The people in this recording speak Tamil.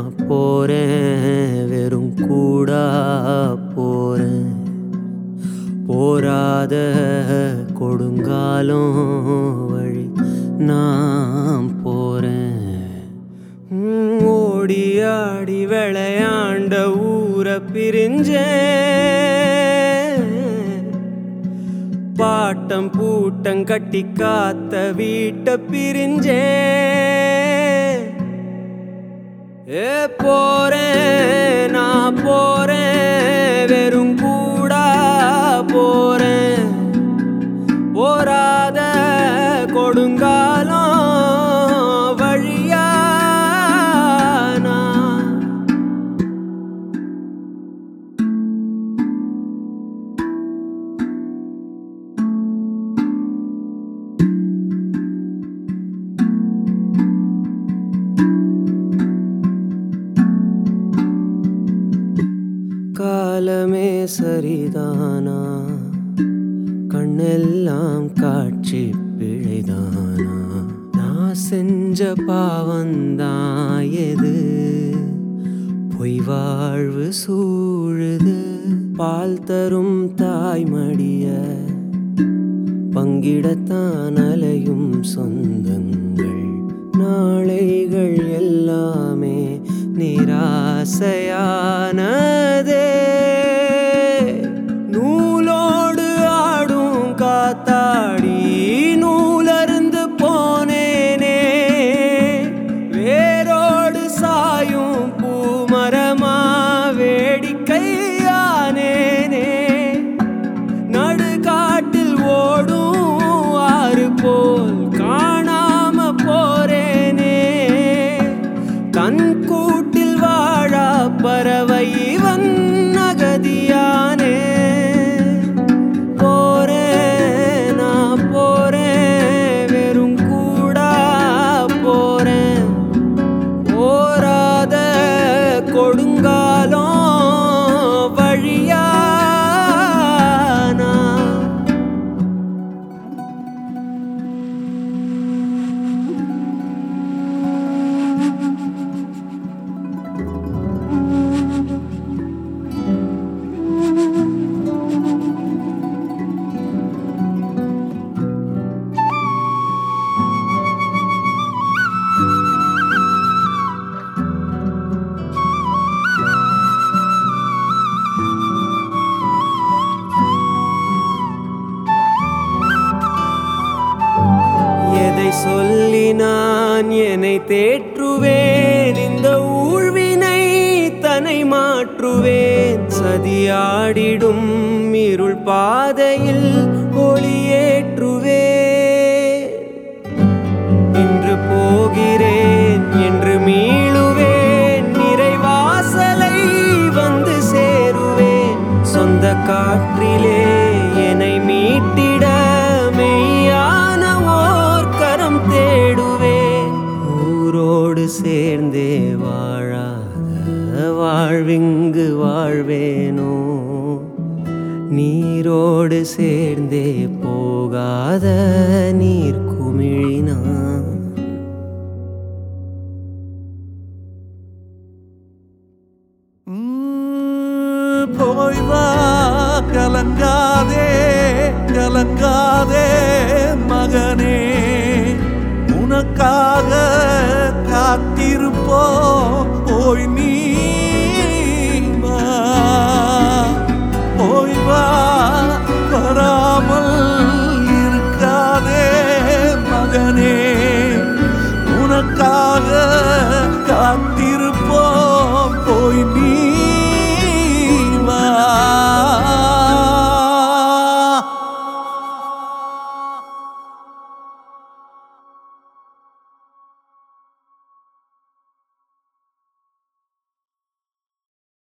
போறேன் நான் போறேன் வெறும் கூடா போறேன். போராத கொடுங்காலும் வழி நான் போறேன். ஓடி ஆடி விளையாண்ட ஊரை பிரிஞ்சேன். பாட்டம் பூட்டம் கட்டி காத்த வீட்டை பிரிஞ்சே E porre, na porre. காலமே சரிதானா? கண்ணெல்லாம் காட்சி பிழைதானா? நான் செஞ்ச பாவந்தான் எது? பொய் வாழ்வு சூழுது. பால் தரும் தாய்மடிய பங்கிடத்தான் அலையும் சொந்தங்கள். நாளைகள் எல்லாமே நிராசையான sun goes நான் என்னை தேற்றுவேன். இந்த ஊழ்வினை தன்னை மாற்றுவேன். சதியாடிடும் இருள் பாதையில் ஒளிய சேர்ந்தே வாழாத வாழ்விங்கு வாழ்வேனோ. நீரோடு சேர்ந்தே போகாத நீர் குமிழினான் போய்வா கலங்காதே கலங்காதே மகனே. אַיר פּו אוי מי